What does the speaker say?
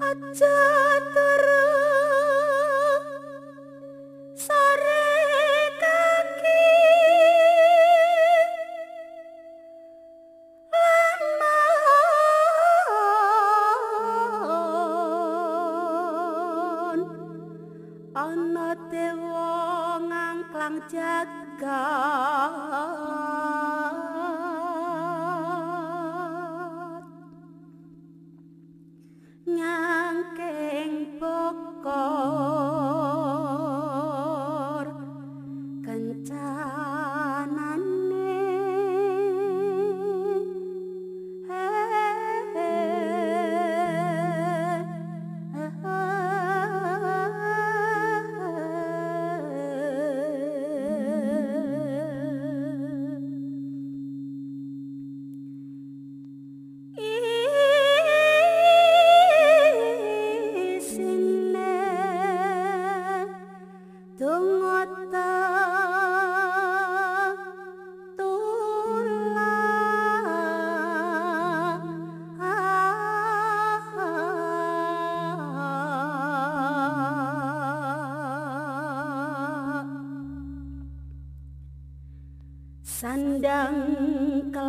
Aja Ana dewa ngangklang jagat wong melek sabarna